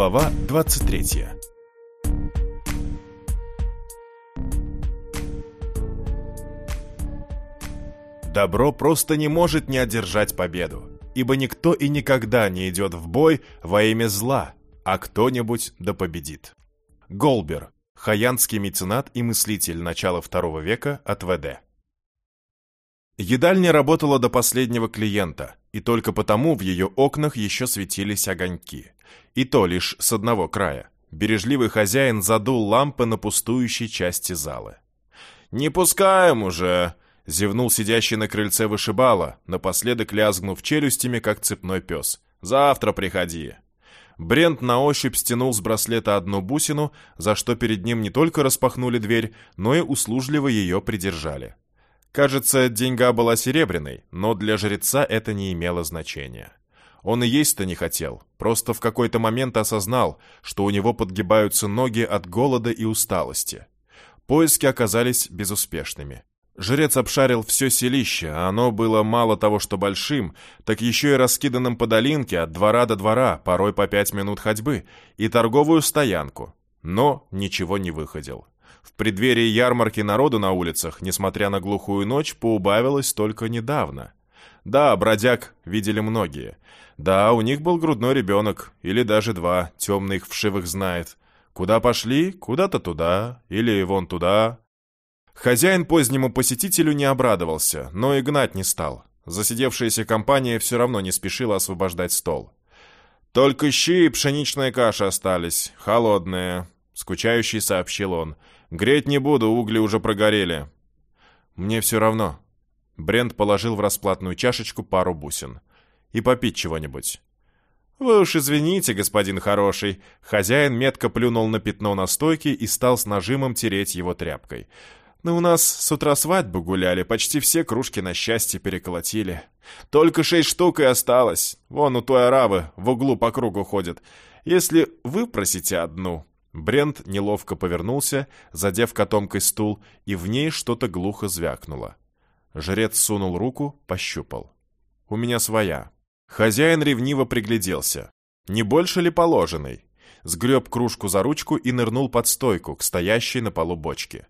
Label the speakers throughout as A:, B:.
A: Глава 23 Добро просто не может не одержать победу, ибо никто и никогда не идет в бой во имя зла, а кто-нибудь да победит. Голбер, хаянский меценат и мыслитель начала второго века от ВД. Едальня работала до последнего клиента, и только потому в ее окнах еще светились огоньки. И то лишь с одного края. Бережливый хозяин задул лампы на пустующей части зала. «Не пускаем уже!» — зевнул сидящий на крыльце вышибала, напоследок лязгнув челюстями, как цепной пес. «Завтра приходи!» Брент на ощупь стянул с браслета одну бусину, за что перед ним не только распахнули дверь, но и услужливо ее придержали. Кажется, деньга была серебряной, но для жреца это не имело значения. Он и есть-то не хотел, просто в какой-то момент осознал, что у него подгибаются ноги от голода и усталости. Поиски оказались безуспешными. Жрец обшарил все селище, а оно было мало того, что большим, так еще и раскиданным по долинке от двора до двора, порой по пять минут ходьбы, и торговую стоянку. Но ничего не выходил. В преддверии ярмарки народу на улицах, несмотря на глухую ночь, поубавилось только недавно. Да, бродяг видели многие. Да, у них был грудной ребенок, или даже два, темный их вшивых знает. Куда пошли? Куда-то туда, или вон туда. Хозяин позднему посетителю не обрадовался, но и гнать не стал. Засидевшаяся компания все равно не спешила освобождать стол. «Только щи и пшеничная каша остались, холодные», — скучающий сообщил он. Греть не буду, угли уже прогорели. Мне все равно. Брент положил в расплатную чашечку пару бусин. И попить чего-нибудь. «Вы уж извините, господин хороший». Хозяин метко плюнул на пятно на стойке и стал с нажимом тереть его тряпкой. «Но у нас с утра свадьбу гуляли, почти все кружки на счастье переколотили. Только шесть штук и осталось. Вон у той аравы в углу по кругу ходит. Если вы просите одну, Брент неловко повернулся, задев котомкой стул, и в ней что-то глухо звякнуло. Жрец сунул руку, пощупал. «У меня своя». Хозяин ревниво пригляделся. Не больше ли положенный? Сгреб кружку за ручку и нырнул под стойку, к стоящей на полу бочке.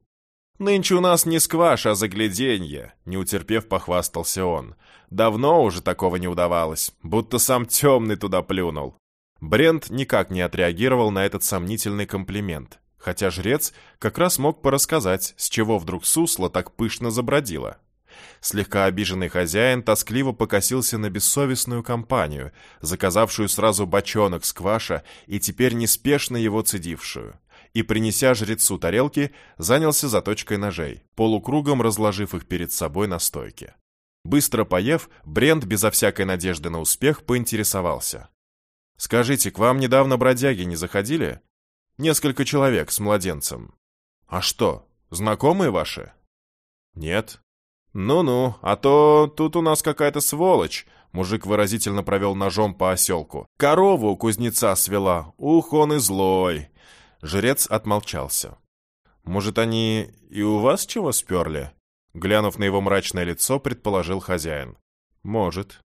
A: «Нынче у нас не скваш, а загляденье», — не утерпев, похвастался он. «Давно уже такого не удавалось, будто сам темный туда плюнул». Брент никак не отреагировал на этот сомнительный комплимент, хотя жрец как раз мог порассказать, с чего вдруг сусло так пышно забродило. Слегка обиженный хозяин тоскливо покосился на бессовестную компанию, заказавшую сразу бочонок скваша и теперь неспешно его цедившую. И, принеся жрецу тарелки, занялся заточкой ножей, полукругом разложив их перед собой на стойке. Быстро поев, Брент безо всякой надежды на успех поинтересовался. Скажите, к вам недавно бродяги не заходили? Несколько человек с младенцем. А что, знакомые ваши? Нет. Ну-ну, а то тут у нас какая-то сволочь. Мужик выразительно провел ножом по оселку. Корову кузнеца свела. Ух, он и злой. Жрец отмолчался. Может, они и у вас чего сперли? Глянув на его мрачное лицо, предположил хозяин. Может.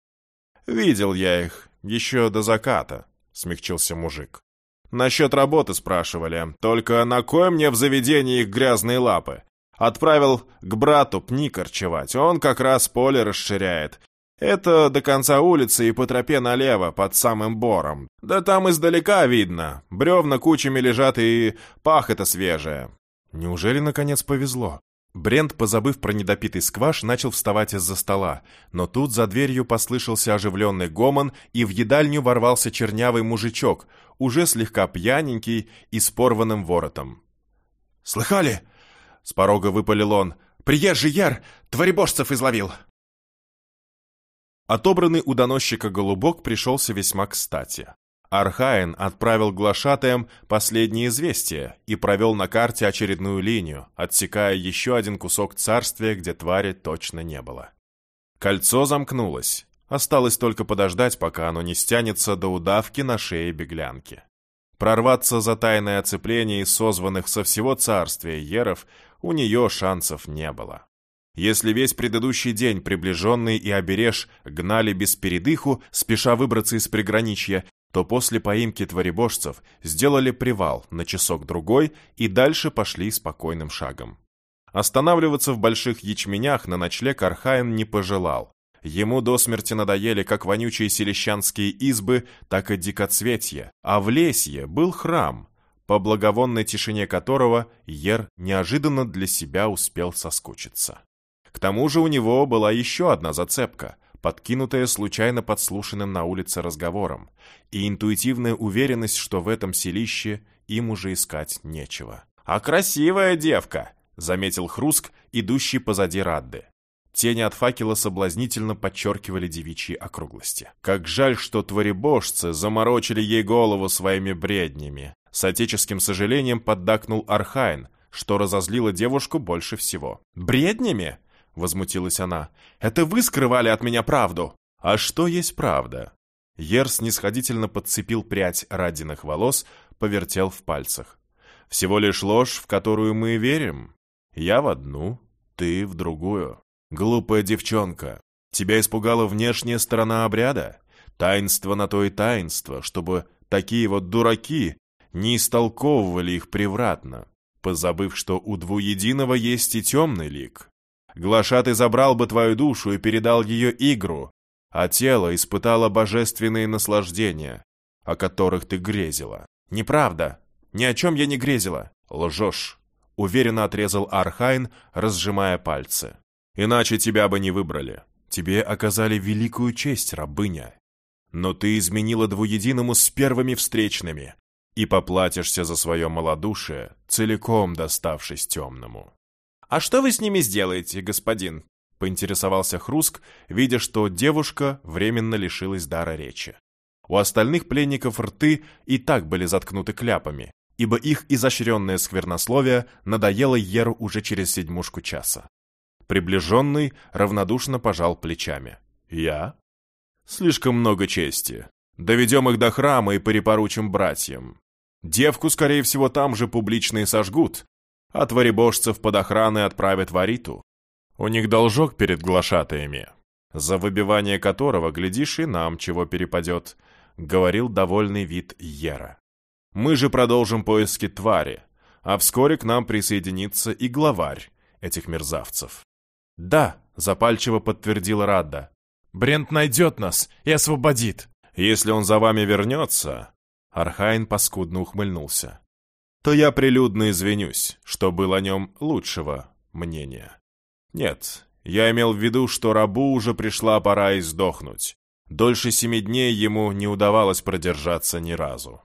A: Видел я их, еще до заката», — смягчился мужик. «Насчет работы спрашивали. Только на кое мне в заведении их грязные лапы? Отправил к брату пни корчевать. Он как раз поле расширяет. Это до конца улицы и по тропе налево, под самым бором. Да там издалека видно. Бревна кучами лежат и пахота свежая». Неужели, наконец, повезло? Брент, позабыв про недопитый скваш, начал вставать из-за стола, но тут за дверью послышался оживленный гомон, и в едальню ворвался чернявый мужичок, уже слегка пьяненький и с порванным воротом. «Слыхали?» — с порога выпалил он. «Приезжий яр творебожцев изловил!» Отобранный у доносчика голубок пришелся весьма кстати. Архаин отправил глашатаям последнее известие и провел на карте очередную линию, отсекая еще один кусок царствия, где твари точно не было. Кольцо замкнулось. Осталось только подождать, пока оно не стянется до удавки на шее беглянки. Прорваться за тайное оцепление из созванных со всего царствия еров у нее шансов не было. Если весь предыдущий день приближенный и обереж гнали без передыху, спеша выбраться из приграничья, то после поимки творебожцев сделали привал на часок-другой и дальше пошли спокойным шагом. Останавливаться в больших ячменях на ночлег Архаин не пожелал. Ему до смерти надоели как вонючие селищанские избы, так и дикоцветье, а в лесье был храм, по благовонной тишине которого Ер неожиданно для себя успел соскучиться. К тому же у него была еще одна зацепка, подкинутая случайно подслушанным на улице разговором, и интуитивная уверенность, что в этом селище им уже искать нечего. «А красивая девка!» — заметил Хруск, идущий позади Радды. Тени от факела соблазнительно подчеркивали девичьи округлости. Как жаль, что тваребожцы заморочили ей голову своими бреднями. С отеческим сожалением поддакнул Архайн, что разозлило девушку больше всего. «Бреднями?» — возмутилась она. «Это вы скрывали от меня правду!» «А что есть правда?» Ерс снисходительно подцепил прядь радиных волос, повертел в пальцах. «Всего лишь ложь, в которую мы верим. Я в одну, ты в другую. Глупая девчонка, тебя испугала внешняя сторона обряда? Таинство на то и таинство, чтобы такие вот дураки не истолковывали их превратно, позабыв, что у двуединого есть и темный лик. Глашатый забрал бы твою душу и передал ее игру, а тело испытало божественные наслаждения, о которых ты грезила. Неправда. Ни о чем я не грезила. Лжешь уверенно отрезал Архайн, разжимая пальцы. «Иначе тебя бы не выбрали. Тебе оказали великую честь, рабыня. Но ты изменила двуединому с первыми встречными и поплатишься за свое малодушие, целиком доставшись темному». «А что вы с ними сделаете, господин?» — поинтересовался Хруск, видя, что девушка временно лишилась дара речи. У остальных пленников рты и так были заткнуты кляпами, ибо их изощренное сквернословие надоело Еру уже через седьмушку часа. Приближенный равнодушно пожал плечами. «Я? Слишком много чести. Доведем их до храма и перепоручим братьям. Девку, скорее всего, там же публично и сожгут, а творебожцев под охраной отправят в Ариту. У них должок перед глашатаями, за выбивание которого, глядишь, и нам чего перепадет», — говорил довольный вид Ера. Мы же продолжим поиски твари, а вскоре к нам присоединится и главарь этих мерзавцев. «Да», — запальчиво подтвердила Радда. «Брент найдет нас и освободит». «Если он за вами вернется...» Архайн паскудно ухмыльнулся. «То я прилюдно извинюсь, что был о нем лучшего мнения. Нет, я имел в виду, что рабу уже пришла пора и сдохнуть. Дольше семи дней ему не удавалось продержаться ни разу.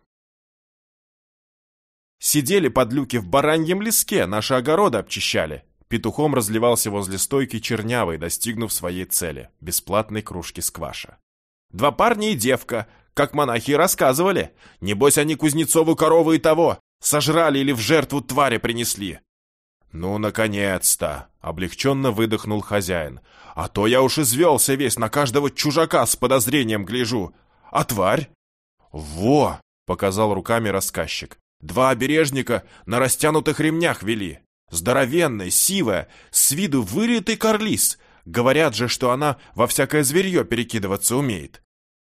B: Сидели под люки в бараньем леске, наши огороды обчищали. Петухом разливался возле стойки чернявый, достигнув своей цели – бесплатной кружки скваша. Два парня и девка, как монахи рассказывали. Небось, они Кузнецову корову и того сожрали или в жертву твари принесли. «Ну, наконец-то!» — облегченно выдохнул хозяин. «А то я уж извелся весь, на каждого чужака с подозрением гляжу. А тварь?» «Во!» — показал руками рассказчик. Два обережника на растянутых ремнях вели. Здоровенная, сивая, с виду вылитый карлис. Говорят же, что она во всякое зверье перекидываться умеет.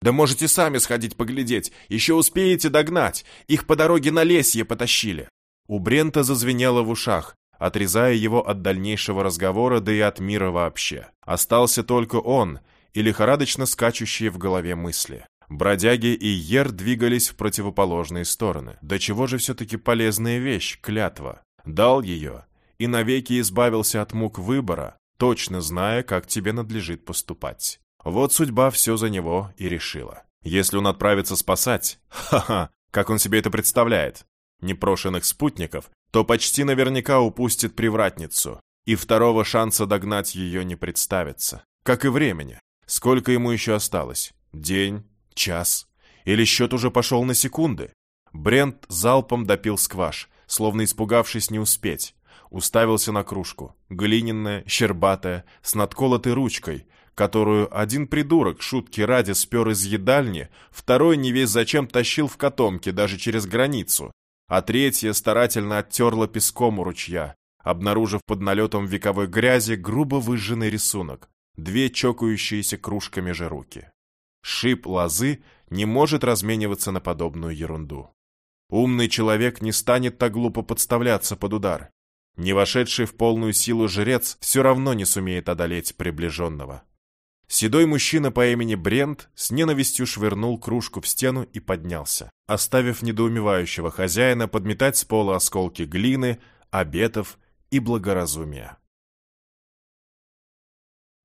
B: Да можете сами сходить поглядеть, еще успеете догнать. Их по дороге на лесье потащили. У Брента зазвенело в ушах, отрезая его от дальнейшего разговора, да и от мира вообще. Остался только он и лихорадочно скачущие в голове мысли. Бродяги и Ер двигались в противоположные стороны. Да чего же все-таки полезная вещь, клятва. Дал ее и навеки избавился от мук выбора, точно зная, как тебе надлежит поступать. Вот судьба все за него и решила. Если он отправится спасать, ха-ха, как он себе это представляет, непрошенных спутников, то почти наверняка упустит привратницу, и второго шанса догнать ее не представится. Как и времени. Сколько ему еще осталось? День, Час. Или счет уже пошел на секунды. Брент залпом допил скваш, словно испугавшись не успеть. Уставился на кружку. Глиняная, щербатая, с надколотой ручкой, которую один придурок шутки ради спер из едальни, второй не весь зачем тащил в котомке даже через границу, а третья старательно оттерла песком у ручья, обнаружив под налетом вековой грязи грубо выжженный рисунок, две чокающиеся кружками же руки.
A: Шип лозы не может размениваться на подобную ерунду. Умный человек не станет так глупо подставляться под удар. Не вошедший в полную силу жрец все равно не сумеет одолеть приближенного. Седой мужчина по имени Брент с ненавистью швырнул кружку в стену и поднялся, оставив недоумевающего хозяина подметать с пола осколки глины, обетов и благоразумия.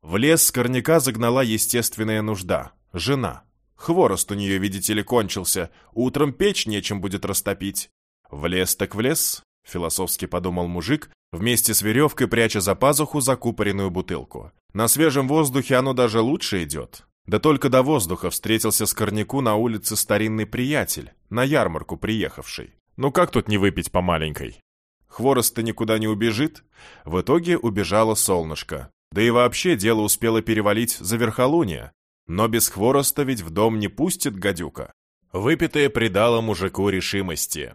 A: В лес скорняка загнала естественная нужда — жена. Хворост у нее, видите ли, кончился, утром печь нечем будет растопить. В лес так в лес, философски подумал мужик, вместе с веревкой пряча за пазуху закупоренную бутылку. На свежем воздухе оно даже лучше идет. Да только до воздуха встретился Скорняку на улице старинный приятель, на ярмарку приехавший. Ну как тут не выпить по маленькой? Хворост-то никуда не убежит. В итоге убежало солнышко. Да и вообще дело успело перевалить за верхолуние. Но без хвороста ведь в дом не пустит гадюка. Выпитое придало мужику решимости.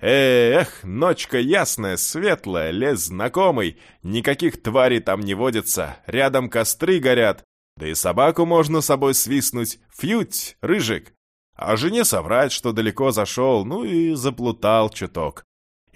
A: Эх, ночка ясная, светлая, лес знакомый, никаких тварей там не водится, рядом костры горят, да и собаку можно собой свистнуть, фьють, рыжик. А жене соврать, что далеко зашел, ну и заплутал чуток.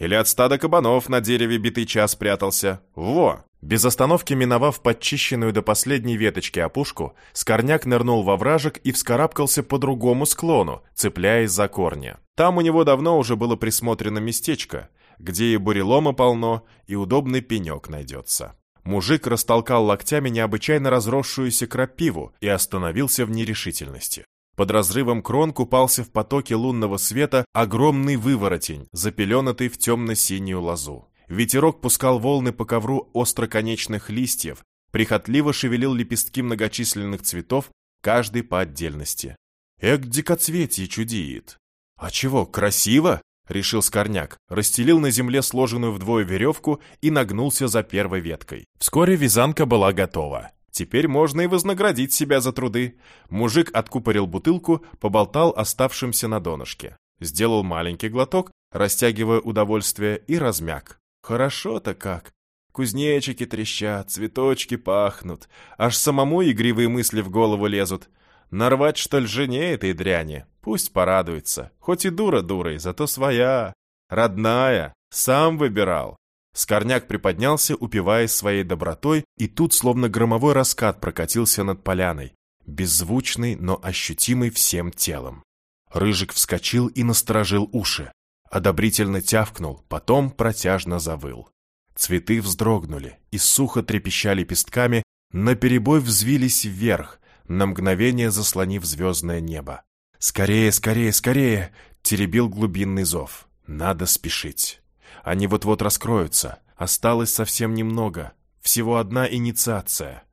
A: Или от стада кабанов на дереве битый час прятался. Во! Без остановки миновав подчищенную до последней веточки опушку, Скорняк нырнул во вражек и вскарабкался по другому склону, цепляясь за корни. Там у него давно уже было присмотрено местечко, где и бурелома полно, и удобный пенек найдется. Мужик растолкал локтями необычайно разросшуюся крапиву и остановился в нерешительности. Под разрывом крон купался в потоке лунного света огромный выворотень, запеленатый в темно-синюю лозу. Ветерок пускал волны по ковру остроконечных листьев, прихотливо шевелил лепестки многочисленных цветов, каждый по отдельности. Эк, дикоцветие чудит. А чего, красиво? Решил Скорняк, расстелил на земле сложенную вдвое веревку и нагнулся за первой веткой. Вскоре вязанка была готова. Теперь можно и вознаградить себя за труды. Мужик откупорил бутылку, поболтал оставшимся на донышке. Сделал маленький глоток, растягивая удовольствие, и размяк. Хорошо-то как. Кузнечики трещат, цветочки пахнут. Аж самому игривые мысли в голову лезут. Нарвать, что ли, жене этой дряни? Пусть порадуется. Хоть и дура дурой, зато своя. Родная. Сам выбирал. Скорняк приподнялся, упиваясь своей добротой, и тут словно громовой раскат прокатился над поляной, беззвучный, но ощутимый всем телом. Рыжик вскочил и насторожил уши, одобрительно тявкнул, потом протяжно завыл. Цветы вздрогнули и сухо трепеща лепестками, наперебой взвились вверх, на мгновение заслонив звездное небо. «Скорее, скорее, скорее!» — теребил глубинный зов. «Надо спешить!» Они вот-вот раскроются. Осталось совсем немного. Всего одна инициация.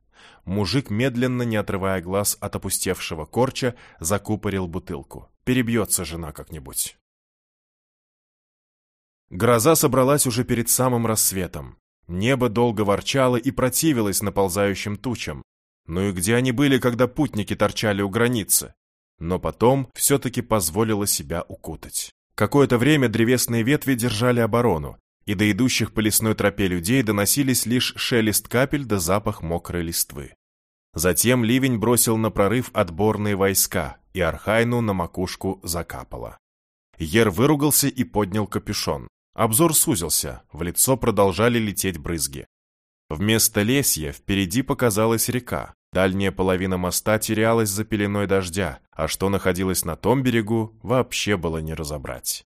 A: Мужик, медленно, не отрывая глаз от опустевшего корча, закупорил бутылку. Перебьется жена как-нибудь. Гроза собралась уже перед самым рассветом. Небо долго ворчало и противилось наползающим тучам. Ну и где они были, когда путники торчали у границы? Но потом все-таки позволило себя укутать. Какое-то время древесные ветви держали оборону, и до идущих по лесной тропе людей доносились лишь шелест капель да запах мокрой листвы. Затем ливень бросил на прорыв отборные войска, и Архайну на макушку закапало. Ер выругался и поднял капюшон. Обзор сузился, в лицо продолжали лететь брызги. Вместо лесья впереди показалась река. Дальняя половина моста терялась за пеленой дождя, а что находилось на том берегу, вообще было не разобрать.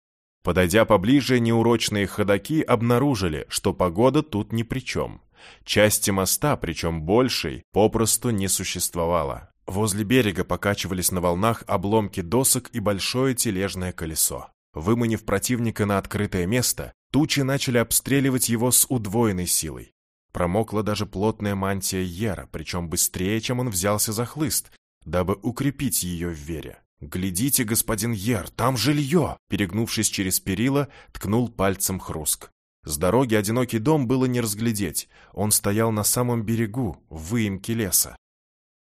A: Подойдя поближе, неурочные ходаки обнаружили, что погода тут ни при чем. Части моста, причем большей, попросту не существовало. Возле берега покачивались на волнах обломки досок и большое тележное колесо. Выманив противника на открытое место, тучи начали обстреливать его с удвоенной силой. Промокла даже плотная мантия Ера, причем быстрее, чем он взялся за хлыст, дабы укрепить ее в вере. «Глядите, господин Ер, там жилье!» Перегнувшись через перила, ткнул пальцем хруск. С дороги одинокий дом было не разглядеть. Он стоял на самом берегу, в выемке леса.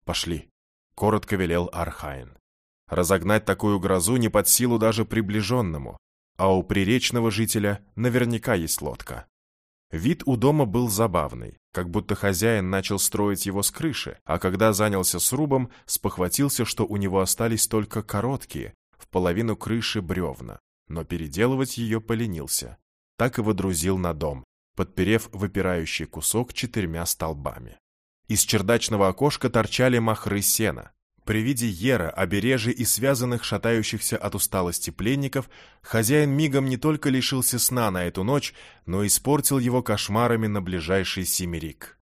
A: «Пошли», — коротко велел Архайн. Разогнать такую грозу не под силу даже приближенному, а у приречного жителя наверняка есть лодка. Вид у дома был забавный. как будто хозяин начал строить его с крыши, а когда занялся срубом, спохватился, что у него остались только короткие, в половину крыши бревна, но переделывать ее поленился. Так и водрузил на дом, подперев выпирающий кусок четырьмя столбами. Из чердачного окошка торчали махры сена. При виде Ера, обережий и связанных шатающихся от усталости пленников, хозяин мигом не только лишился сна на эту ночь, но испортил его кошмарами на ближайший семерик.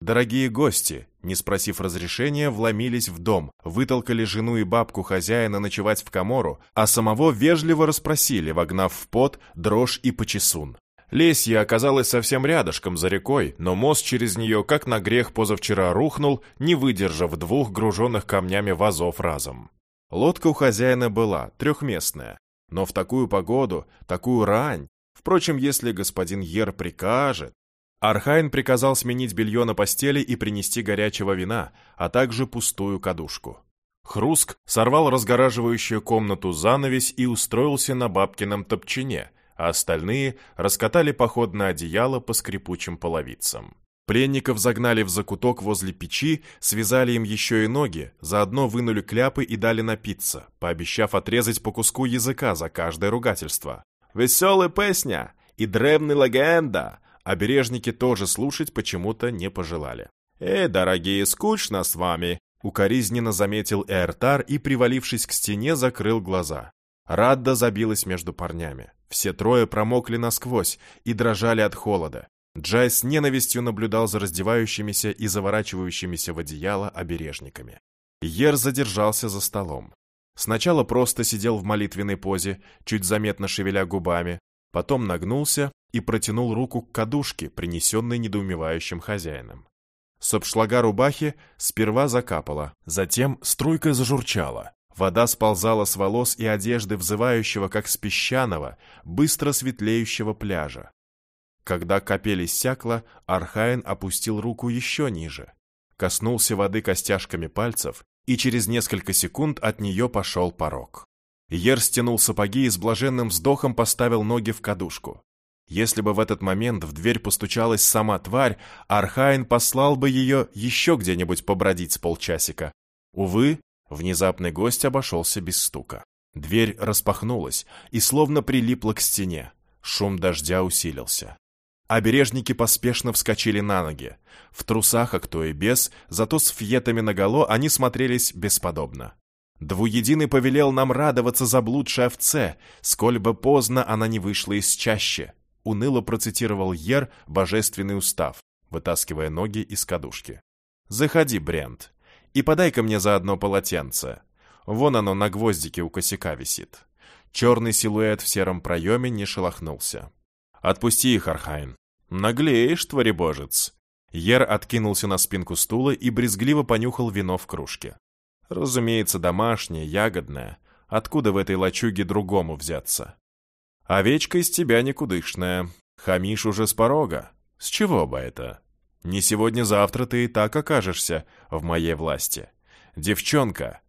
A: Дорогие гости, не спросив разрешения, вломились в дом, вытолкали жену и бабку хозяина ночевать в комору, а самого вежливо расспросили, вогнав в пот дрожь и почесун. Лесья оказалась совсем рядышком за рекой, но мост через нее, как на грех позавчера, рухнул, не выдержав двух груженных камнями возов разом. Лодка у хозяина была, трехместная, но в такую погоду, такую рань, впрочем, если господин Ер прикажет, Архайн приказал сменить белье на постели и принести горячего вина, а также пустую кадушку. Хруск сорвал разгораживающую комнату занавесь и устроился на бабкином топчине – а остальные раскатали походное одеяло по скрипучим половицам. Пленников загнали в закуток возле печи, связали им еще и ноги, заодно вынули кляпы и дали напиться, пообещав отрезать по куску языка за каждое ругательство. «Веселая песня! И древная легенда!» Обережники тоже слушать почему-то не пожелали. «Эй, дорогие, скучно с вами!» Укоризненно заметил Эртар и, привалившись к стене, закрыл глаза. Радда забилась между парнями. Все трое промокли насквозь и дрожали от холода. Джай с ненавистью наблюдал за раздевающимися и заворачивающимися в одеяло обережниками. Ер задержался за столом. Сначала просто сидел в молитвенной позе, чуть заметно шевеля губами, потом нагнулся и протянул руку к кадушке, принесенной недоумевающим хозяином. С обшлага рубахи сперва закапала, затем струйкой зажурчала, Вода сползала с волос и одежды взывающего, как с песчаного, быстро светлеющего пляжа. Когда капель иссякла, Архаин опустил руку еще ниже, коснулся воды костяшками пальцев, и через несколько секунд от нее пошел порог. Ер стянул сапоги и с блаженным вздохом поставил ноги в кадушку. Если бы в этот момент в дверь постучалась сама тварь, Архаин послал бы ее еще где-нибудь побродить с полчасика. Увы, Внезапный гость обошелся без стука. Дверь распахнулась и словно прилипла к стене. Шум дождя усилился. Обережники поспешно вскочили на ноги. В трусах, а кто и без, зато с фьетами наголо они смотрелись бесподобно. Двуединый повелел нам радоваться заблудшей овце, сколь бы поздно она не вышла из чащи. Уныло процитировал Ер божественный устав, вытаскивая ноги из кадушки. «Заходи, Брент. И подай-ка мне заодно полотенце. Вон оно на гвоздике у косяка висит. Черный силуэт в сером проеме не шелохнулся. «Отпусти их, Архайн. Наглеешь, творебожец!» Ер откинулся на спинку стула и брезгливо понюхал вино в кружке. Разумеется, домашнее, ягодное. Откуда в этой лачуге другому взяться? Овечка из тебя никудышная. Хамишь уже с порога. С чего бы это? Не сегодня-завтра ты и так окажешься в моей власти. Девчонка!»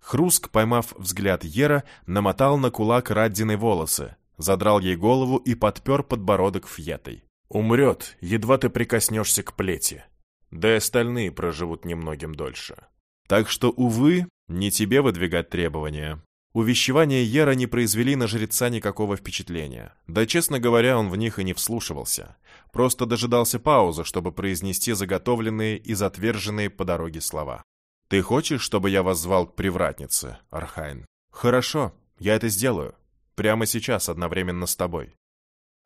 A: Хруск, поймав взгляд Ера, намотал на кулак Раддины волосы, задрал ей голову и подпер подбородок фьетой. «Умрет, едва ты прикоснешься к плети. Да и остальные проживут немногим дольше. Так что, увы, не тебе выдвигать требования. Увещевания Ера не произвели на жреца никакого впечатления. Да, честно говоря, он в них и не вслушивался. Просто дожидался паузы, чтобы произнести заготовленные и затверженные по дороге слова. «Ты хочешь, чтобы я вас воззвал к привратнице, Архайн?» «Хорошо, я это сделаю. Прямо сейчас, одновременно с тобой».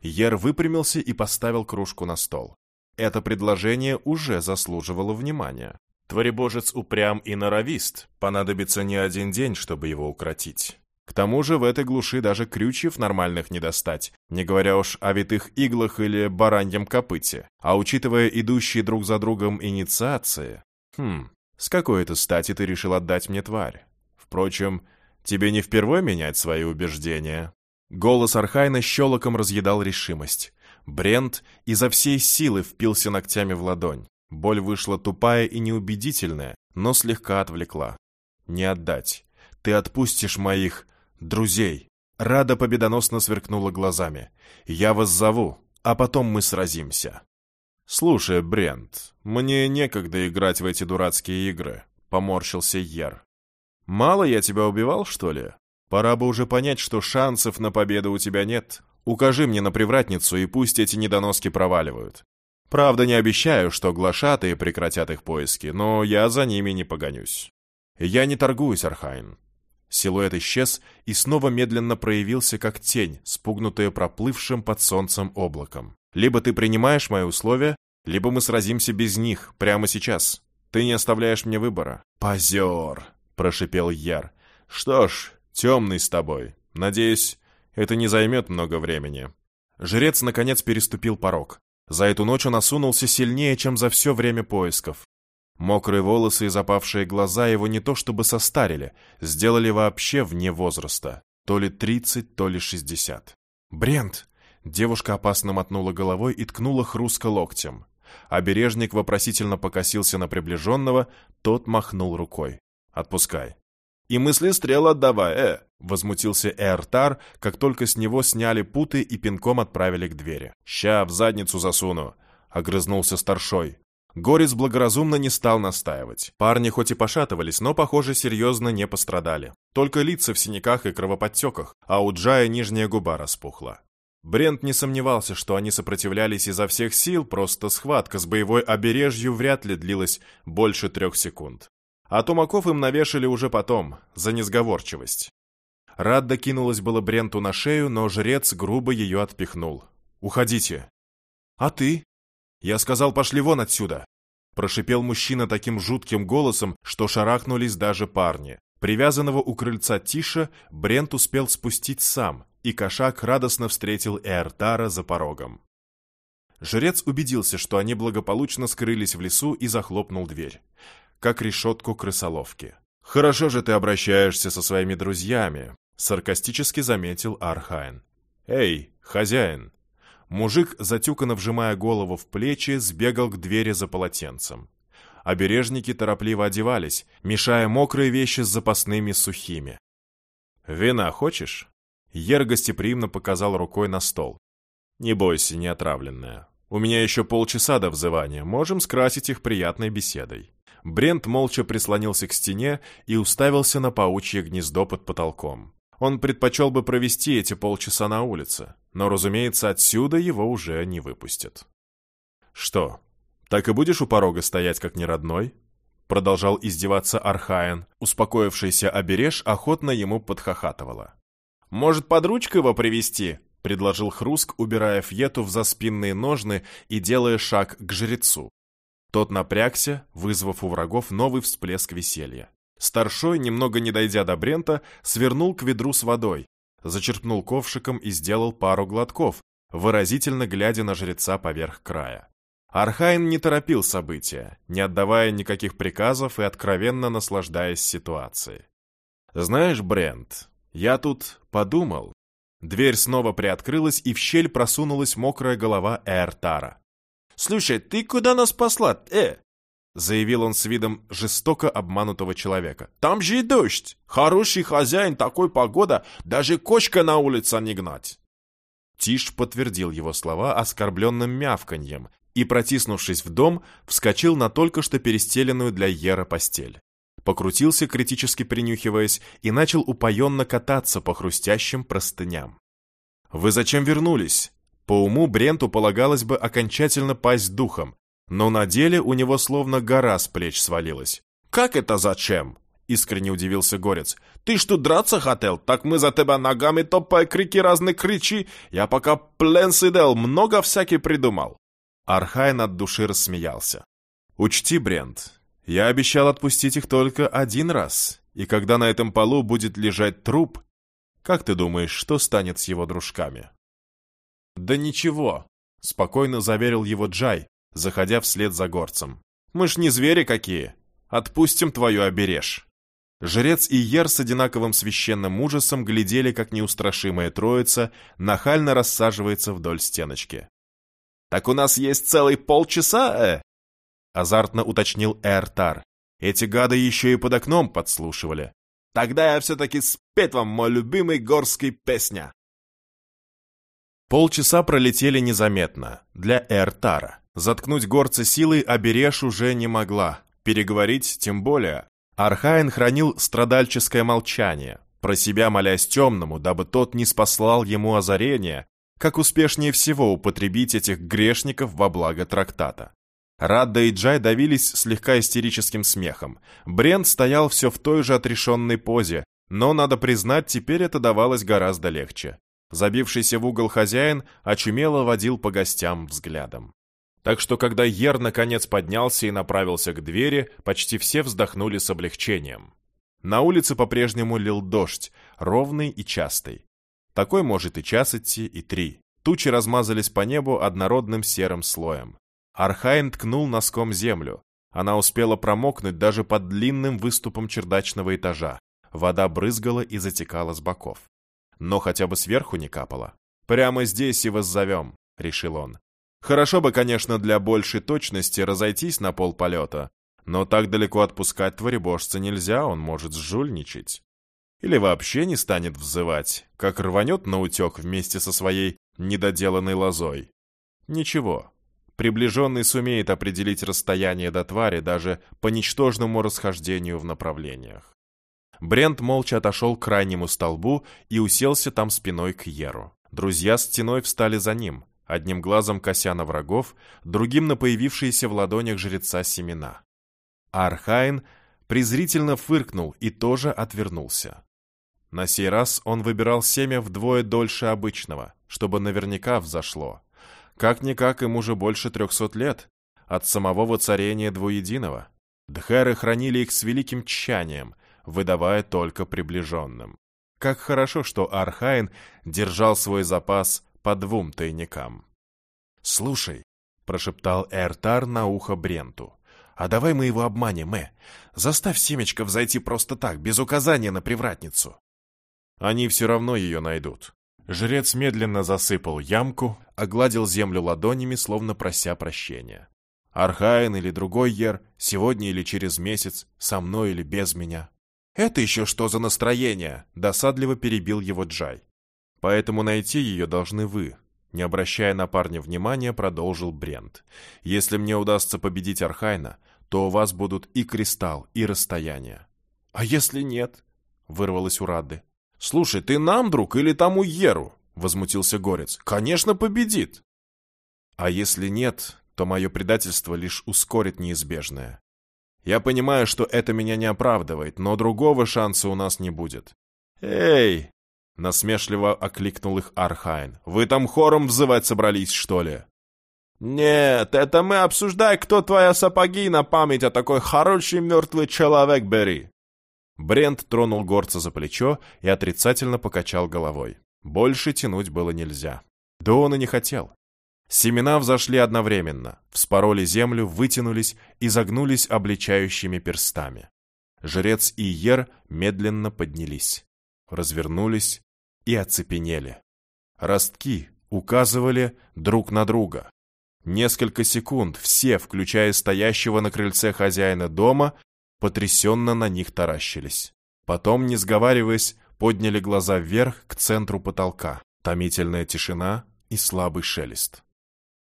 A: Ер выпрямился и поставил кружку на стол. Это предложение уже заслуживало внимания. Творебожец упрям и норовист, понадобится не один день, чтобы его укротить. К тому же в этой глуши даже крючев нормальных не достать, не говоря уж о витых иглах или бараньем копыте. А учитывая идущие друг за другом инициации... Хм, с какой это стати ты решил отдать мне тварь? Впрочем, тебе не впервые менять свои убеждения. Голос Архайна щелоком разъедал решимость. Брент изо всей силы впился ногтями в ладонь. Боль вышла тупая и неубедительная, но слегка отвлекла. «Не отдать. Ты отпустишь моих... друзей!» Рада победоносно сверкнула глазами. «Я воззову, а потом мы сразимся». «Слушай, Брент, мне некогда играть в эти дурацкие игры», — поморщился Ер. «Мало я тебя убивал, что ли? Пора бы уже понять, что шансов на победу у тебя нет. Укажи мне на привратницу, и пусть эти недоноски проваливают. Правда, не обещаю, что глашатые прекратят их поиски, но я за ними не погонюсь. Я не торгуюсь, Архайн. Силуэт исчез и снова медленно проявился, как тень, спугнутая проплывшим под солнцем облаком. Либо ты принимаешь мои условия, либо мы сразимся без них, прямо сейчас. Ты не оставляешь мне выбора. «Позер!» — прошипел Яр. «Что ж, темный с тобой. Надеюсь, это не займет много времени». Жрец, наконец, переступил порог. За эту ночь он осунулся сильнее, чем за все время поисков. Мокрые волосы и запавшие глаза его не то чтобы состарили, сделали вообще вне возраста. То ли тридцать, то ли шестьдесят. «Брент!» Девушка опасно мотнула головой и ткнула хрустко локтем. Обережник вопросительно покосился на приближенного, тот махнул рукой. «Отпускай». «И мысли стрел отдавай, э!» Возмутился Эртар, как только с него сняли путы и пинком отправили к двери. «Ща в задницу засуну!» — огрызнулся старшой. Горец благоразумно не стал настаивать. Парни хоть и пошатывались, но, похоже, серьезно не пострадали. Только лица в синяках и кровоподтеках, а у Джая нижняя губа распухла. Брент не сомневался, что они сопротивлялись изо всех сил, просто схватка с боевой обережью вряд ли длилась больше трех секунд. А тумаков им навешали уже потом, за несговорчивость. Радда кинулась было Бренту на шею, но жрец грубо ее отпихнул. «Уходите!» «А ты?» «Я сказал, пошли вон отсюда!» Прошипел мужчина таким жутким голосом, что шарахнулись даже парни. Привязанного у крыльца Тиша Брент успел спустить сам, и кошак радостно встретил Эртара за порогом. Жрец убедился, что они благополучно скрылись в лесу и захлопнул дверь, как решетку крысоловки. «Хорошо же ты обращаешься со своими друзьями», Саркастически заметил Архайн. «Эй, хозяин!» Мужик, затюканно вжимая голову в плечи, сбегал к двери за полотенцем. Обережники торопливо одевались, мешая мокрые вещи с запасными сухими. «Вина хочешь?» Ер гостеприимно показал рукой на стол. «Не бойся, не отравленная. У меня еще полчаса до взывания, можем скрасить их приятной беседой». Брент молча прислонился к стене и уставился на паучье гнездо под потолком. Он предпочел бы провести эти полчаса на улице, но, разумеется, отсюда его уже не выпустят. «Что, так и будешь у порога стоять, как неродной?» Продолжал издеваться Архаен. Успокоившийся обереж охотно ему подхохатывала. «Может, под ручку его привести? предложил Хруск, убирая Фьету в заспинные ножны и делая шаг к жрецу. Тот напрягся, вызвав у врагов новый всплеск веселья. Старшой, немного не дойдя до Брента, свернул к ведру с водой, зачерпнул ковшиком и сделал пару глотков, выразительно глядя на жреца поверх края. Архайн не торопил события, не отдавая никаких приказов и откровенно наслаждаясь ситуацией. «Знаешь, Брент, я тут подумал». Дверь снова приоткрылась, и в щель просунулась мокрая голова Эртара. «Слушай, ты куда нас послать, э?» заявил он с видом жестоко обманутого человека. «Там же и дождь! Хороший хозяин, такой погода, даже кошка на улице не гнать!» Тиш подтвердил его слова оскорбленным мявканьем и, протиснувшись в дом, вскочил на только что перестеленную для Ера постель. Покрутился, критически принюхиваясь, и начал упоенно кататься по хрустящим простыням. «Вы зачем вернулись?» По уму Бренту полагалось бы окончательно пасть духом, но на деле у него словно гора с плеч свалилась. «Как это зачем?» — искренне удивился Горец. «Ты что, драться хотел? Так мы за тебя ногами топай, крики разные кричи. Я пока в плен сидел, много всякий придумал». Архайн от души рассмеялся. «Учти, Брент, я обещал отпустить их только один раз, и когда на этом полу будет лежать труп, как ты думаешь, что станет с его дружками?» «Да ничего», — спокойно заверил его Джай, заходя вслед за горцем. «Мы ж не звери какие! Отпустим твою обережь!» Жрец и Ер с одинаковым священным ужасом глядели, как неустрашимая троица нахально рассаживается вдоль стеночки. «Так у нас есть целый полчаса, э?» Азартно уточнил Эртар. «Эти гады еще и под окном подслушивали. Тогда я все-таки спеть вам мой любимый горский песня!» Полчаса пролетели незаметно для Эртара. Заткнуть горца силой Абереш уже не могла, переговорить тем более. Архаин хранил страдальческое молчание, про себя молясь темному, дабы тот не спаслал ему озарение, как успешнее всего употребить этих грешников во благо трактата. Радда и Джай давились слегка истерическим смехом. Брент стоял все в той же отрешенной позе, но, надо признать, теперь это давалось гораздо легче. Забившийся в угол хозяин очумело водил по гостям взглядом. Так что, когда Ер наконец поднялся и направился к двери, почти все вздохнули с облегчением. На улице по-прежнему лил дождь, ровный и частый. Такой может и час идти, и три. Тучи размазались по небу однородным серым слоем. Архайн ткнул носком землю. Она успела промокнуть даже под длинным выступом чердачного этажа. Вода брызгала и затекала с боков. Но хотя бы сверху не капала. «Прямо здесь и воззовем», — решил он. «Хорошо бы, конечно, для большей точности разойтись на полполёта, но так далеко отпускать творебожца нельзя, он может сжульничать. Или вообще не станет взывать, как рванет на утек вместе со своей недоделанной лозой. Ничего, приближенный сумеет определить расстояние до твари даже по ничтожному расхождению в направлениях. Брент молча отошел к крайнему столбу и уселся там спиной к Еру. Друзья стеной встали за ним, одним глазом кося на врагов, другим на появившиеся в ладонях жреца семена. А Архайн презрительно фыркнул и тоже отвернулся. На сей раз он выбирал семя вдвое дольше обычного, чтобы наверняка взошло. Как-никак им уже больше трехсот лет, от самого воцарения двуединого. Дхеры хранили их с великим тщанием, выдавая только приближенным. Как хорошо, что Архайн держал свой запас по двум тайникам. «Слушай», — прошептал Эртар на ухо Бренту, «а давай мы его обманем, э. Заставь семечко взойти просто так, без указания на привратницу». Они все равно ее найдут. Жрец медленно засыпал ямку, огладил землю ладонями, словно прося прощения. Архаин или другой Ер, сегодня или через месяц, со мной или без меня. «Это еще что за настроение?» — досадливо перебил его Джай. «Поэтому найти ее должны вы», — не обращая на парня внимания, продолжил Брент. «Если мне удастся победить Архайна, то у вас будут и кристалл, и расстояние». «А если нет?» — вырвалось у Рады. «Слушай, ты нам, друг, или тому Еру?» — возмутился Горец. «Конечно, победит!» «А если нет, то мое предательство лишь ускорит неизбежное. Я понимаю, что это меня не оправдывает, но другого шанса у нас не будет». «Эй!» — насмешливо окликнул их Архайн. «Вы там хором взывать собрались, что ли?» «Нет, это мы обсуждаем, кто твоя сапоги на память о такой хороший мертвый человек бери!» Брент тронул горца за плечо и отрицательно покачал головой. Больше тянуть было нельзя. Да он и не хотел. Семена взошли одновременно, вспороли землю, вытянулись и загнулись обличающими перстами. Жрец и Ер медленно поднялись, развернулись и оцепенели. Ростки указывали друг на друга. Несколько секунд все, включая стоящего на крыльце хозяина дома, потрясенно на них таращились. Потом, не сговариваясь, подняли глаза вверх к центру потолка. Томительная тишина и слабый шелест.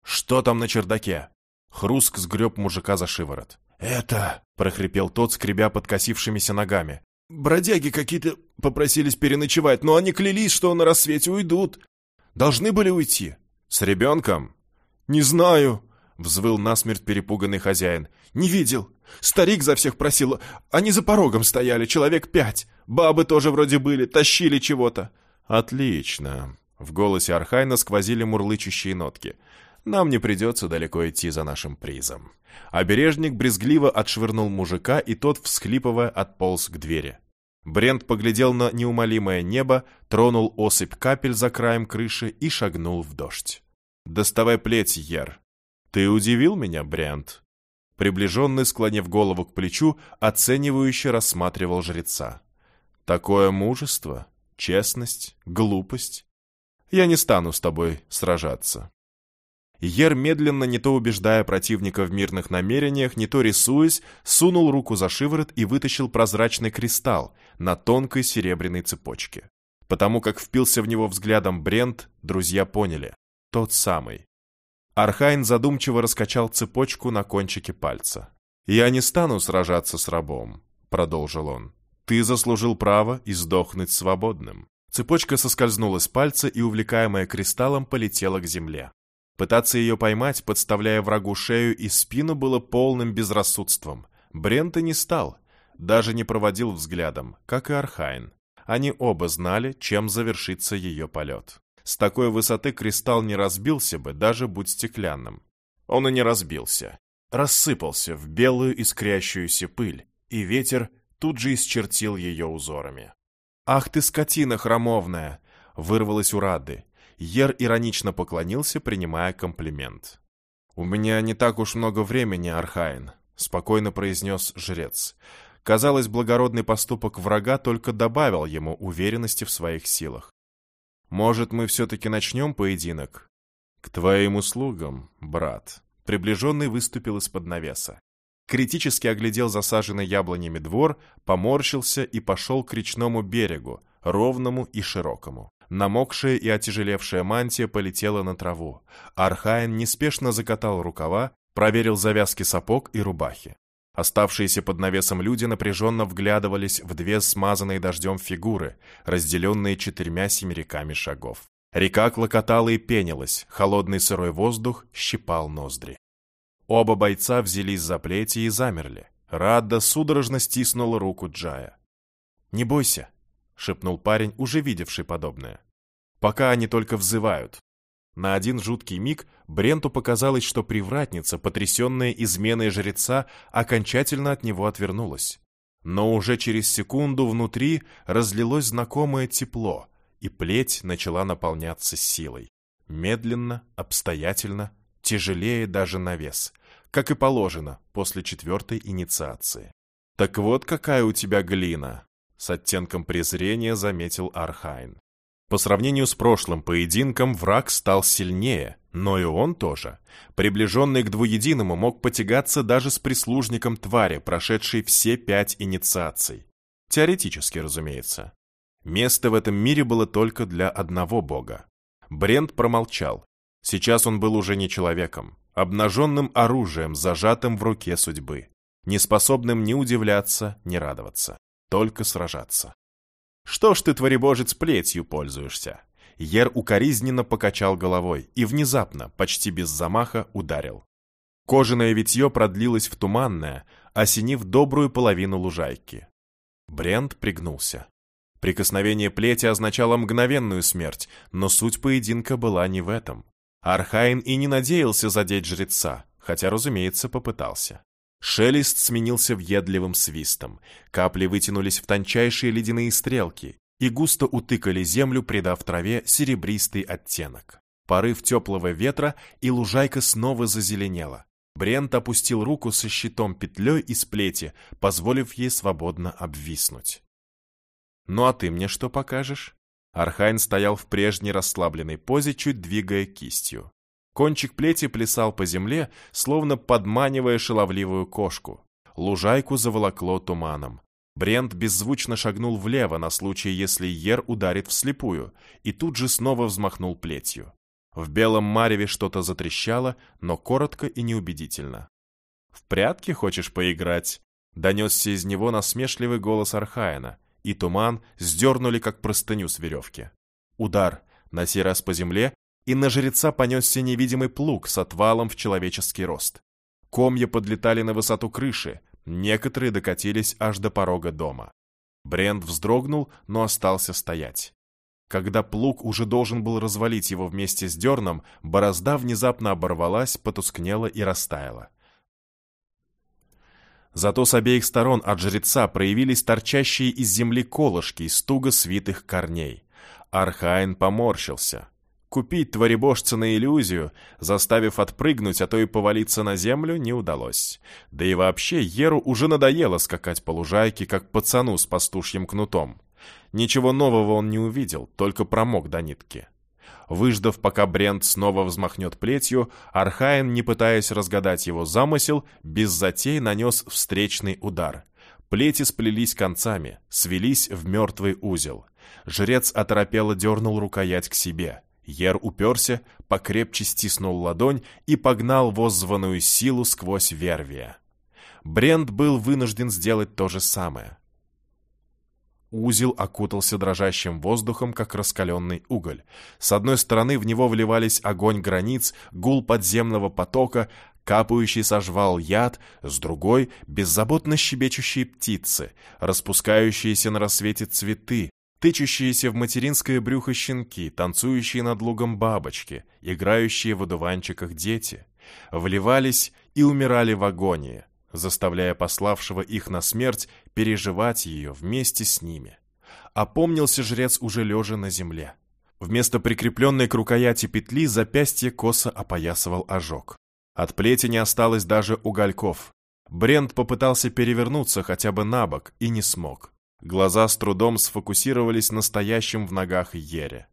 A: «Что там на чердаке?» Хруск сгреб мужика за шиворот. «Это...» — прохрипел тот, скребя подкосившимися ногами. «Бродяги какие-то попросились переночевать, но они клялись, что на рассвете уйдут. Должны были уйти». «С ребенком?» «Не знаю», — взвыл насмерть перепуганный хозяин. «Не видел. Старик за всех просил. Они за порогом стояли, человек пять. Бабы тоже вроде были, тащили чего-то». «Отлично». В голосе Архайна сквозили мурлычущие нотки. «Нам не придется далеко идти за нашим призом». Обережник брезгливо отшвырнул мужика, и тот, всхлипывая, отполз к двери. Брент поглядел на неумолимое небо, тронул осыпь капель за краем крыши и шагнул в дождь. «Доставай плеть, Ер», «Ты удивил меня, Брент?» Приближенный, склонив голову к плечу, оценивающе рассматривал жреца. «Такое мужество, честность, глупость. Я не стану с тобой сражаться». Ер, медленно, не то убеждая противника в мирных намерениях, не то рисуясь, сунул руку за шиворот и вытащил прозрачный кристалл на тонкой серебряной цепочке. По тому, как впился в него взглядом Брент, друзья поняли. Тот самый. Архайн задумчиво раскачал цепочку на кончике пальца. «Я не стану сражаться с рабом», — продолжил он. «Ты заслужил право и сдохнуть свободным». Цепочка соскользнула с пальца и, увлекаемая кристаллом, полетела к земле. Пытаться ее поймать, подставляя врагу шею и спину, было полным безрассудством. Брент и не стал, даже не проводил взглядом, как и Архайн. Они оба знали, чем завершится ее полет. С такой высоты кристалл не разбился бы, даже будь стеклянным. Он и не разбился. Рассыпался в белую искрящуюся пыль, и ветер тут же исчертил ее узорами. «Ах ты, скотина хромовная!» — вырвалась у Рады. Ер иронично поклонился, принимая комплимент. «У меня не так уж много времени, Архаин», — спокойно произнес жрец. Казалось, благородный поступок врага только добавил ему уверенности в своих силах. «Может, мы все-таки начнем поединок?» «К твоим услугам, брат», — приближенный выступил из-под навеса критически оглядел засаженный яблонями двор, поморщился и пошел к речному берегу, ровному и широкому. Намокшая и отяжелевшая мантия полетела на траву. Архаин неспешно закатал рукава, проверил завязки сапог и рубахи. Оставшиеся под навесом люди напряженно вглядывались в две смазанные дождем фигуры, разделенные четырьмя семериками шагов. Река клокотала и пенилась, холодный сырой воздух щипал ноздри. Оба бойца взялись за плети и замерли. Радда судорожно стиснула руку Джая. «Не бойся», — шепнул парень, уже видевший подобное. «Пока они только взывают». На один жуткий миг Бренту показалось, что привратница, потрясенная изменой жреца, окончательно от него отвернулась. Но уже через секунду внутри разлилось знакомое тепло, и плеть начала наполняться силой. Медленно, обстоятельно, тяжелее даже на вес, как и положено после четвертой инициации. «Так вот какая у тебя глина!» С оттенком презрения заметил Архайн. По сравнению с прошлым поединком враг стал сильнее, но и он тоже. Приближенный к двуединому мог потягаться даже с прислужником твари, прошедшей все пять инициаций. Теоретически, разумеется. Место в этом мире было только для одного бога. Брент промолчал, Сейчас он был уже не человеком, обнаженным оружием, зажатым в руке судьбы, неспособным ни удивляться, ни радоваться, только сражаться. «Что ж ты, творебожец, плетью пользуешься?» Ер укоризненно покачал головой и внезапно, почти без замаха, ударил. Кожаное витье продлилось в туманное, осенив добрую половину лужайки. Брент пригнулся. Прикосновение плети означало мгновенную смерть, но суть поединка была не в этом. Архайн и не надеялся задеть жреца, хотя, разумеется, попытался. Шелест сменился въедливым свистом, капли вытянулись в тончайшие ледяные стрелки и густо утыкали землю, придав траве серебристый оттенок. Порыв теплого ветра, и лужайка снова зазеленела. Брент опустил руку со щитом петлей из плети, позволив ей свободно обвиснуть. «Ну а ты мне что покажешь?» Архайн стоял в прежней расслабленной позе, чуть двигая кистью. Кончик плети плясал по земле, словно подманивая шаловливую кошку. Лужайку заволокло туманом. Брент беззвучно шагнул влево на случай, если Ер ударит вслепую, и тут же снова взмахнул плетью. В белом мареве что-то затрещало, но коротко и неубедительно. «В прятки хочешь поиграть?» — донесся из него насмешливый голос Архаина, и туман сдернули, как простыню с веревки. Удар, на сей раз по земле, и на жреца понесся невидимый плуг с отвалом в человеческий рост. Комья подлетали на высоту крыши, некоторые докатились аж до порога дома. Брент вздрогнул, но остался стоять. Когда плуг уже должен был развалить его вместе с дерном, борозда внезапно оборвалась, потускнела и растаяла. Зато с обеих сторон от жреца проявились торчащие из земли колышки из туго свитых корней. Архайн поморщился. Купить тваребожца на иллюзию, заставив отпрыгнуть, а то и повалиться на землю, не удалось. Да и вообще Еру уже надоело скакать по лужайке, как пацану с пастушьим кнутом. Ничего нового он не увидел, только промок до нитки. Выждав, пока Брент снова взмахнет плетью, Архаин, не пытаясь разгадать его замысел, без затей нанес встречный удар. Плети сплелись концами, свелись в мертвый узел. Жрец оторопело дернул рукоять к себе. Ер уперся, покрепче стиснул ладонь и погнал воззванную силу сквозь вервия. Брент был вынужден сделать то же самое. Узел окутался дрожащим воздухом, как раскаленный уголь. С одной стороны в него вливались огонь границ, гул подземного потока, капающий сожвал яд, с другой — беззаботно щебечущие птицы, распускающиеся на рассвете цветы, тычущиеся в материнское брюхо щенки, танцующие над лугом бабочки, играющие в одуванчиках дети, вливались и умирали в агонии, заставляя пославшего их на смерть переживать ее вместе с ними. Опомнился жрец уже лежа на земле. Вместо прикрепленной к рукояти петли запястье косо опоясывал ожог. От плети не осталось даже угольков. Брент попытался перевернуться хотя бы на бок и не смог. Глаза с трудом сфокусировались на стоящем в ногах Ере.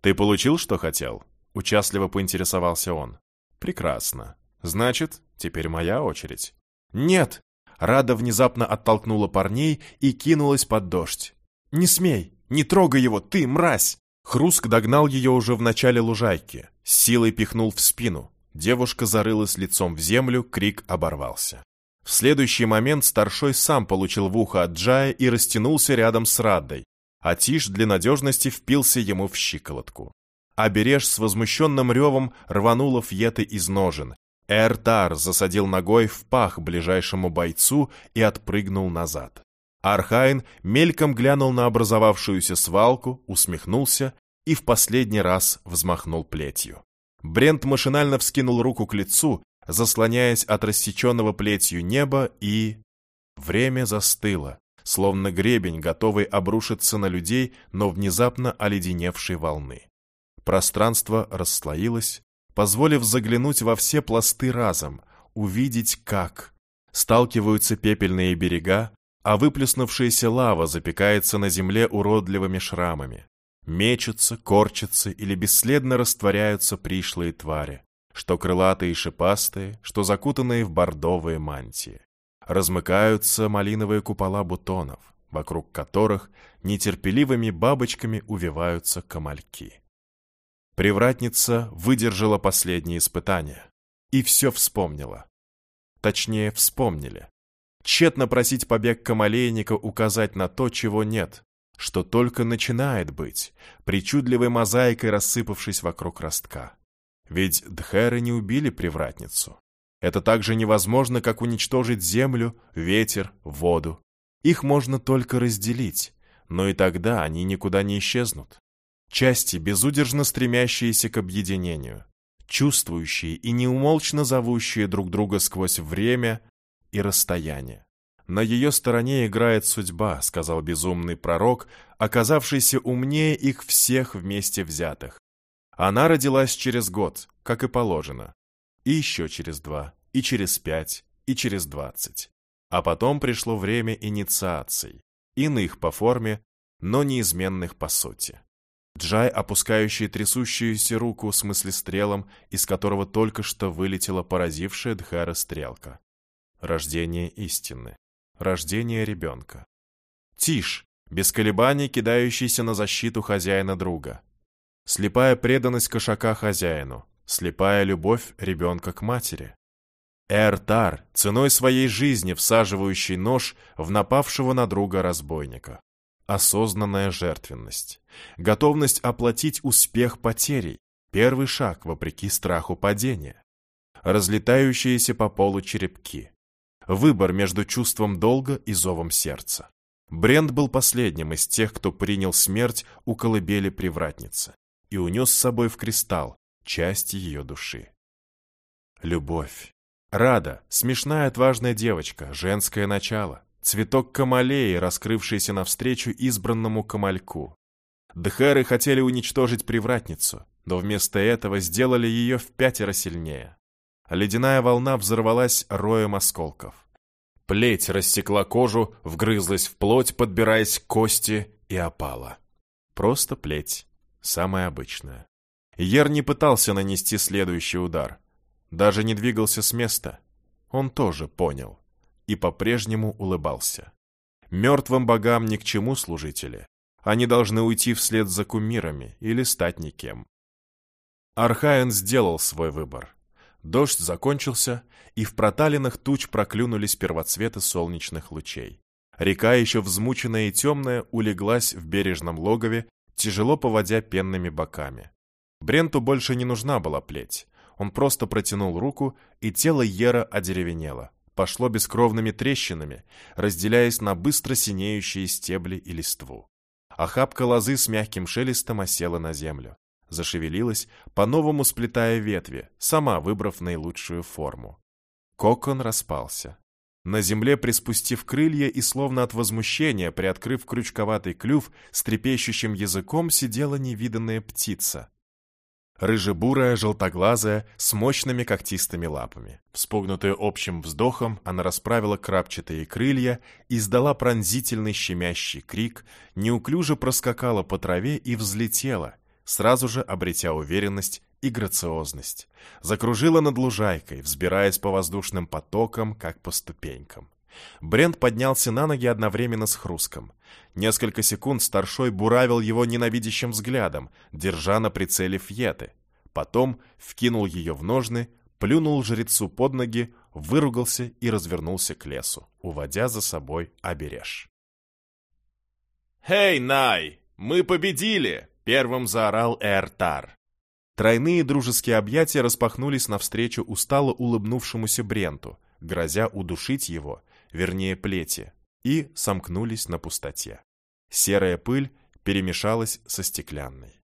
A: «Ты получил, что хотел?» — участливо поинтересовался он. «Прекрасно. Значит, теперь моя очередь». «Нет!» — Рада внезапно оттолкнула парней и кинулась под дождь. «Не смей! Не трогай его, ты, мразь!» Хруск догнал ее уже в начале лужайки, силой пихнул в спину. Девушка зарылась лицом в землю, крик оборвался. В следующий момент старшой сам получил в ухо от Джая и растянулся рядом с Раддой, а Тиш для надежности впился ему в щиколотку. Обережь с возмущенным ревом рванула фьеты из ножен. Эртар засадил ногой в пах ближайшему бойцу и отпрыгнул назад. Архайн мельком глянул на образовавшуюся свалку, усмехнулся и в последний раз взмахнул плетью. Брент машинально вскинул руку к лицу, заслоняясь от рассеченного плетью неба, и... Время застыло, словно гребень, готовый обрушиться на людей, но внезапно оледеневшей волны. Пространство расслоилось, позволив заглянуть во все пласты разом, увидеть, как сталкиваются пепельные берега, а выплеснувшаяся лава запекается на земле уродливыми шрамами. Мечутся, корчатся или бесследно растворяются пришлые твари что крылатые и шипастые, что закутанные в бордовые мантии. Размыкаются малиновые купола бутонов, вокруг которых нетерпеливыми бабочками увиваются камальки. Привратница выдержала последнее испытание и все вспомнила. Точнее, вспомнили. Тщетно просить побег камалейника указать на то, чего нет, что только начинает быть, причудливой мозаикой рассыпавшись вокруг ростка. Ведь Дхеры не убили привратницу. Это так же невозможно, как уничтожить землю, ветер, воду. Их можно только разделить, но и тогда они никуда не исчезнут. Части, безудержно стремящиеся к объединению, чувствующие и неумолчно зовущие друг друга сквозь время и расстояние. «На ее стороне играет судьба», — сказал безумный пророк, оказавшийся умнее их всех вместе взятых. Она родилась через год, как и положено. И еще через два, и через пять, и через двадцать. А потом пришло время инициаций, иных по форме, но неизменных по сути. Джай, опускающий трясущуюся руку с мыслестрелом, из которого только что вылетела поразившая Дхара стрелка. Рождение истины. Рождение ребенка. Тишь, без колебаний кидающийся на защиту хозяина друга слепая преданность кошака хозяину, слепая любовь ребенка к матери. Эртар, ценой своей жизни всаживающий нож в напавшего на друга разбойника. Осознанная жертвенность. Готовность оплатить успех потерей. Первый шаг вопреки страху падения. Разлетающиеся по полу черепки. Выбор между чувством долга и зовом сердца. Брент был последним из тех, кто принял смерть у колыбели привратницы и унес с собой в кристалл часть ее души. Любовь. Рада, смешная отважная девочка, женское начало, цветок камалеи, раскрывшийся навстречу избранному камальку. Дхеры хотели уничтожить привратницу, но вместо этого сделали ее в пятеро сильнее. Ледяная волна взорвалась роем осколков. Плеть рассекла кожу, вгрызлась в плоть, подбираясь к кости, и опала. Просто плеть самое обычное. Ер не пытался нанести следующий удар. Даже не двигался с места. Он тоже понял. И по-прежнему улыбался. Мертвым богам ни к чему служители. Они должны уйти вслед за кумирами или стать никем. Архаен сделал свой выбор. Дождь закончился, и в проталинах туч проклюнулись первоцветы солнечных лучей. Река, еще взмученная и темная, улеглась в бережном логове, тяжело поводя пенными боками. Бренту больше не нужна была плеть. Он просто протянул руку, и тело Ера одеревенело, пошло бескровными трещинами, разделяясь на быстро синеющие стебли и листву. Охапка лозы с мягким шелестом осела на землю. Зашевелилась, по-новому сплетая ветви, сама выбрав наилучшую форму. Кокон распался. На земле, приспустив крылья и словно от возмущения, приоткрыв крючковатый клюв, с трепещущим языком сидела невиданная птица. Рыжебурая, желтоглазая, с мощными когтистыми лапами. Вспугнутая общим вздохом, она расправила крапчатые крылья, издала пронзительный щемящий крик, неуклюже проскакала по траве и взлетела, сразу же обретя уверенность и грациозность. Закружила над лужайкой, взбираясь по воздушным потокам, как по ступенькам. Брент поднялся на ноги одновременно с хруском. Несколько секунд старшой буравил его ненавидящим взглядом, держа на прицеле фьеты. Потом вкинул ее в ножны, плюнул жрецу под ноги, выругался и развернулся к лесу, уводя за собой обереж. «Хей, Най! Мы победили!» — первым заорал Эртар. Тройные дружеские объятия распахнулись навстречу устало улыбнувшемуся Бренту, грозя удушить его, вернее плети, и сомкнулись на пустоте. Серая пыль перемешалась со стеклянной.